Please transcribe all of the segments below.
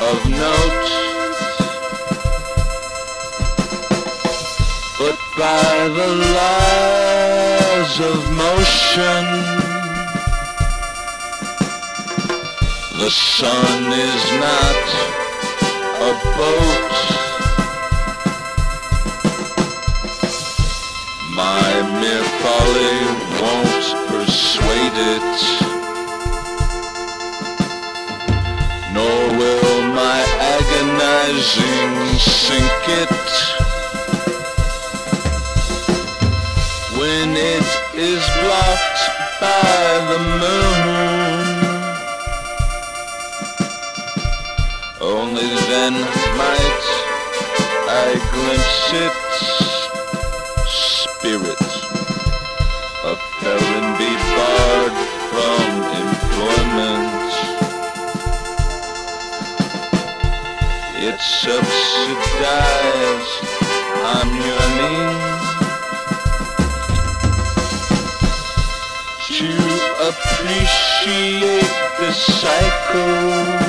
of note, but by the laws of motion, the sun is not a boat. My mere folly won't persuade it. My agonizing sink it when it is blocked by the moon. Only then might I glimpse its It's subsidized, I'm to appreciate the cycles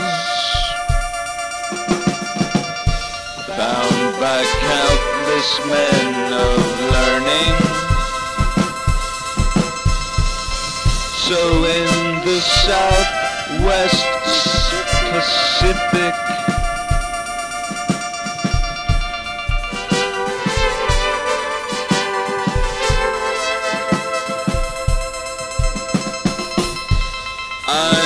found by countless men of learning. So in the Southwest Pacific Uh,